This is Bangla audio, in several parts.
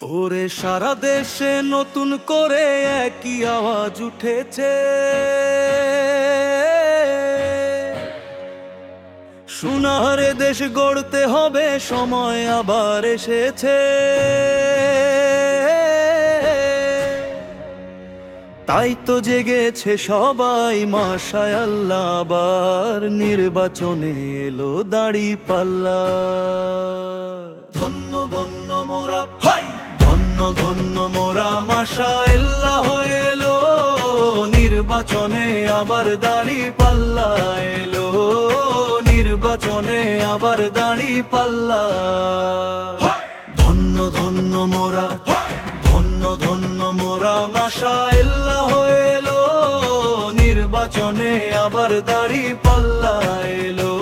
ওরে সারা দেশে নতুন করে একই আওয়াজ উঠেছে। সোনারে দেশ গড়তে হবে, সময় আবার এসেছে। তাই তো জেগেছে সবাই, মাশায় আল্লাহ, আবার নির্বাচনে এলো দাড়ি পাল্লা ধন্য ধন্য মোরা ধন্য মোরা মাশা আল্লাহ এলো। নির্বাচনে আবার দাড়ি পাল্লা এলো। নির্বাচনে আবার দাড়ি পাল্লা। ধন্য ধন্য মোরা, ধন্য ধন্য মোরা মাশা আল্লাহ এলো। নির্বাচনে আবার দাড়ি পাল্লা এলো।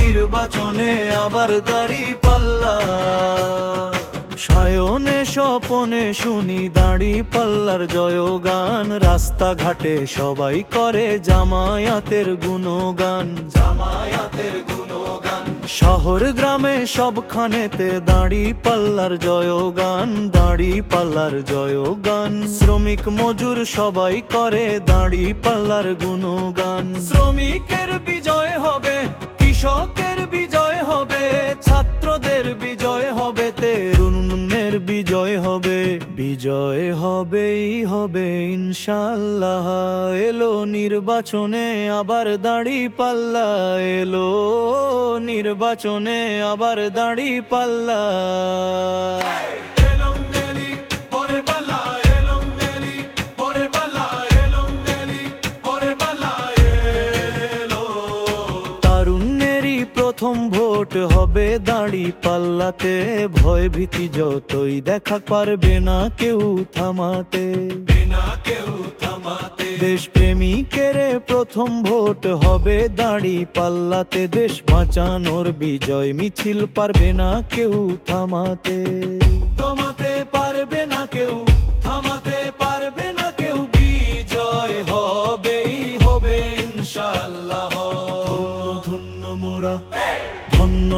নির্বাচনে আবার দাড়ি পাল্লা। সায়নে স্বপনে শুনি দাঁড়ি পাল্লার জয়গান। রাস্তাঘাটে সবাই করে জামায়াতের গুণগান। জামায়াতের শহর গ্রামে সবখানেতে দাঁড়ি পাল্লার জয়গান, দাঁড়ি পাল্লার জয়গান। শ্রমিক মজুর সবাই করে দাঁড়ি পাল্লার গুণগান। শ্রমিকের বিজয় হবে, কৃষকের বিজয় হবে, ছাত্রদের বিজয় বিজয় হবে, বিজয় হবেই হবে, ইনশাল্লাহ। এলো নির্বাচনে আবার দাঁড়ি পাল্লা, এলো নির্বাচনে আবার দাঁড়ি পাল্লা। প্রথম ভোট হবে দাঁড়ি পাল্লাতে। ভয় ভীতি যতই দেখা পারবে না কেউ থামাতে। দেশ প্রেমিকের প্রথম ভোট হবে দাঁড়ি পাল্লাতে। দেশ বাঁচানোর বিজয় মিছিল পারবে না কেউ থামাতে। থামাতে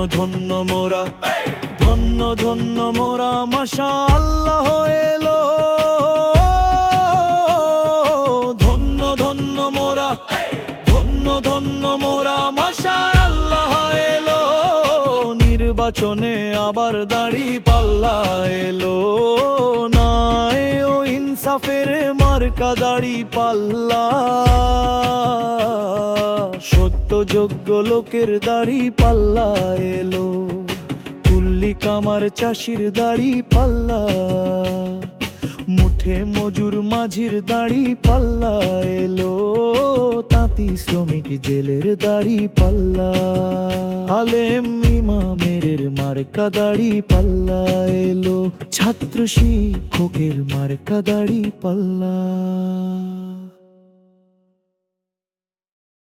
ধন্য মোরা, ধন্য ধন্য মোরা মাশা আল্লাহ এলো। ধন্য ধন্য মোরা, ধন্য ধন্য মোরা মাশা আল্লাহ এলো। নির্বাচনে আবার দাড়ি পাল্লা এলো। নাই ও ইনসাফের মার্কা দাড়ি পাল্লা। যোগ্য লোকের দাড়ি পাল্লা এলো। কুল্লি কামার চাষির দাড়ি পাল্লা। মুঠে মজুর মাঝির দাড়ি পাল্লা এলো। তাঁতি শ্রমিক জেলের দাড়ি পাল্লা। আলেম ইমামের মার্কা দাড়ি পাল্লা এলো। ছাত্র শিক্ষকের মার্কা দাড়ি পাল্লা।